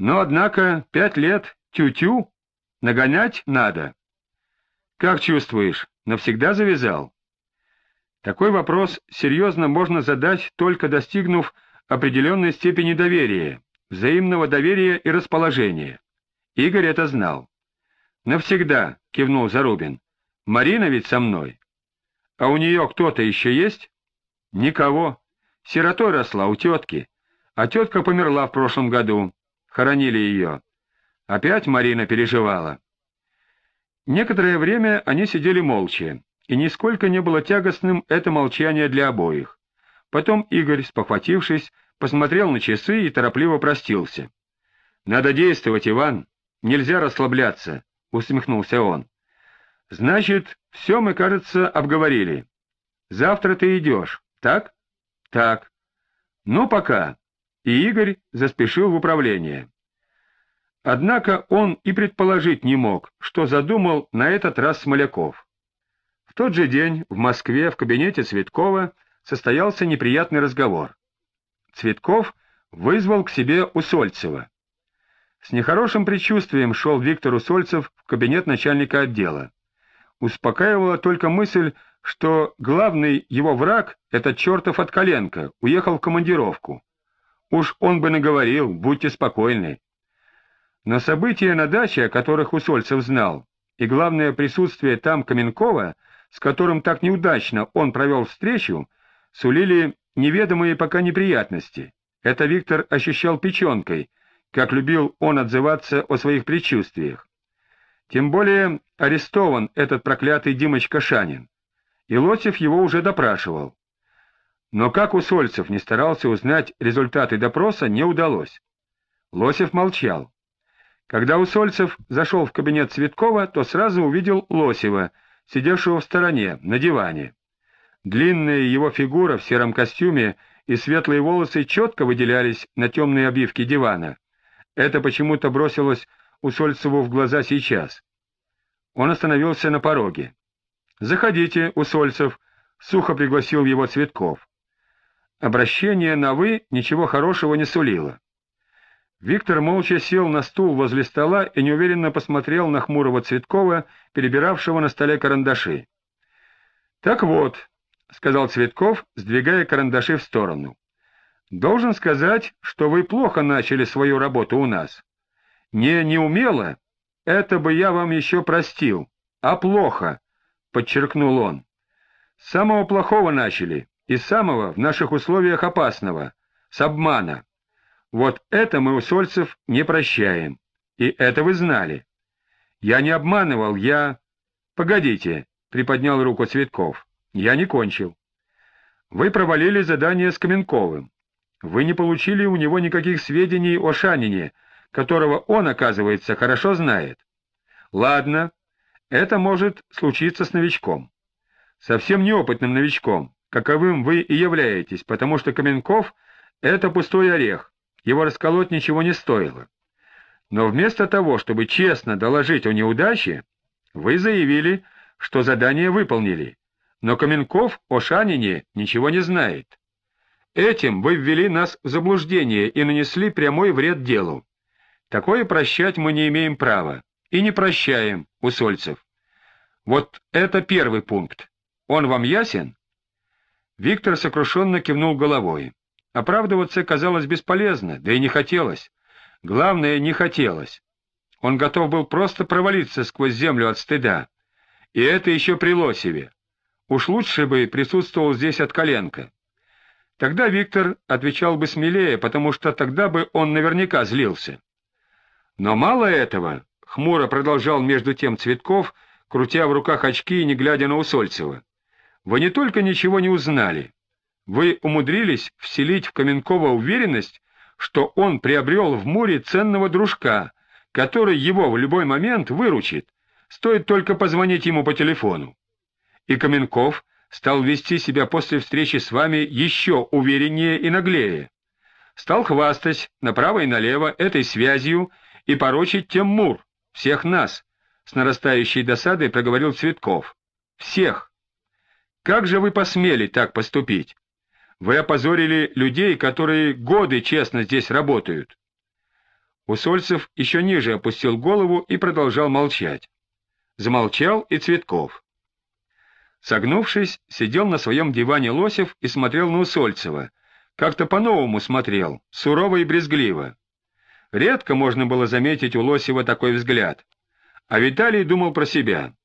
Но, однако, пять лет тю-тю, нагонять надо. Как чувствуешь, навсегда завязал? Такой вопрос серьезно можно задать, только достигнув определенной степени доверия, взаимного доверия и расположения. Игорь это знал. «Навсегда», — кивнул Зарубин. «Марина ведь со мной». «А у нее кто-то еще есть?» «Никого. Сиротой росла у тетки. А тетка померла в прошлом году. Хоронили ее. Опять Марина переживала». Некоторое время они сидели молча и нисколько не было тягостным это молчание для обоих. Потом Игорь, спохватившись, посмотрел на часы и торопливо простился. — Надо действовать, Иван, нельзя расслабляться, — усмехнулся он. — Значит, все мы, кажется, обговорили. Завтра ты идешь, так? — Так. — Ну, пока. И Игорь заспешил в управление. Однако он и предположить не мог, что задумал на этот раз Смоляков. В тот же день в Москве в кабинете Цветкова состоялся неприятный разговор. Цветков вызвал к себе Усольцева. С нехорошим предчувствием шел Виктор Усольцев в кабинет начальника отдела. Успокаивала только мысль, что главный его враг, этот чертов от коленка, уехал в командировку. Уж он бы наговорил, будьте спокойны. Но события на даче, о которых Усольцев знал, и главное присутствие там Каменкова — с которым так неудачно он провел встречу, сулили неведомые пока неприятности. Это Виктор ощущал печенкой, как любил он отзываться о своих предчувствиях. Тем более арестован этот проклятый Димочка Шанин, и Лосев его уже допрашивал. Но как у Сольцев не старался узнать результаты допроса, не удалось. Лосев молчал. Когда Усольцев зашел в кабинет Цветкова, то сразу увидел Лосева — сидевшего в стороне, на диване. Длинная его фигура в сером костюме и светлые волосы четко выделялись на темной обивке дивана. Это почему-то бросилось Усольцеву в глаза сейчас. Он остановился на пороге. «Заходите, Усольцев», — сухо пригласил его Цветков. Обращение на «вы» ничего хорошего не сулило. Виктор молча сел на стул возле стола и неуверенно посмотрел на хмурого Цветкова, перебиравшего на столе карандаши. — Так вот, — сказал Цветков, сдвигая карандаши в сторону, — должен сказать, что вы плохо начали свою работу у нас. Не неумело, это бы я вам еще простил, а плохо, — подчеркнул он. С самого плохого начали, и самого в наших условиях опасного, с обмана. Вот это мы у Сольцев не прощаем, и это вы знали. Я не обманывал, я... Погодите, — приподнял руку Цветков, — я не кончил. Вы провалили задание с Каменковым. Вы не получили у него никаких сведений о Шанине, которого он, оказывается, хорошо знает. Ладно, это может случиться с новичком. Совсем неопытным новичком, каковым вы и являетесь, потому что Каменков — это пустой орех, его расколоть ничего не стоило. Но вместо того, чтобы честно доложить о неудаче, вы заявили, что задание выполнили, но Каменков о Шанине ничего не знает. Этим вы ввели нас в заблуждение и нанесли прямой вред делу. Такое прощать мы не имеем права. И не прощаем, Усольцев. Вот это первый пункт. Он вам ясен? Виктор сокрушенно кивнул головой. Оправдываться казалось бесполезно, да и не хотелось. Главное, не хотелось. Он готов был просто провалиться сквозь землю от стыда. И это еще при Лосеве. Уж лучше бы присутствовал здесь от коленка. Тогда Виктор отвечал бы смелее, потому что тогда бы он наверняка злился. Но мало этого, — хмуро продолжал между тем Цветков, крутя в руках очки и не глядя на Усольцева, — вы не только ничего не узнали, вы умудрились вселить в Каменкова уверенность, что он приобрел в море ценного дружка, который его в любой момент выручит, стоит только позвонить ему по телефону. И Каменков стал вести себя после встречи с вами еще увереннее и наглее. Стал хвастать направо и налево этой связью и порочить тем Мур, всех нас, с нарастающей досадой проговорил Цветков. Всех! Как же вы посмели так поступить? Вы опозорили людей, которые годы честно здесь работают. Усольцев еще ниже опустил голову и продолжал молчать. Замолчал и Цветков. Согнувшись, сидел на своем диване Лосев и смотрел на Усольцева. Как-то по-новому смотрел, сурово и брезгливо. Редко можно было заметить у Лосева такой взгляд. А Виталий думал про себя.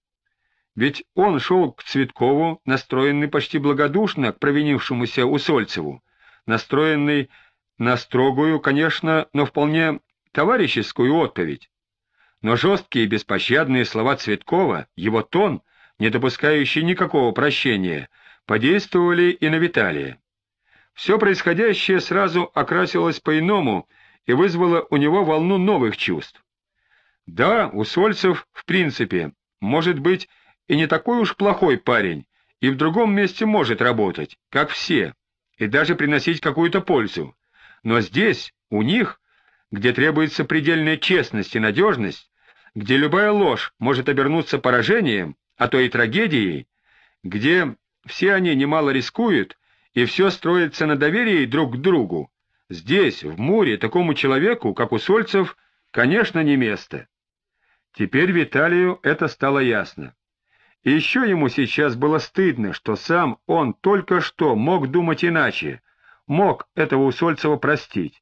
Ведь он шел к Цветкову, настроенный почти благодушно к провинившемуся Усольцеву, настроенный на строгую, конечно, но вполне товарищескую отповедь. Но жесткие и беспощадные слова Цветкова, его тон, не допускающий никакого прощения, подействовали и на Виталия. Все происходящее сразу окрасилось по-иному и вызвало у него волну новых чувств. Да, Усольцев, в принципе, может быть и не такой уж плохой парень, и в другом месте может работать, как все, и даже приносить какую-то пользу. Но здесь, у них, где требуется предельная честность и надежность, где любая ложь может обернуться поражением, а то и трагедией, где все они немало рискуют, и все строится на доверии друг к другу, здесь, в Муре, такому человеку, как у Сольцев, конечно, не место. Теперь Виталию это стало ясно. И еще ему сейчас было стыдно, что сам он только что мог думать иначе, мог этого Усольцева простить.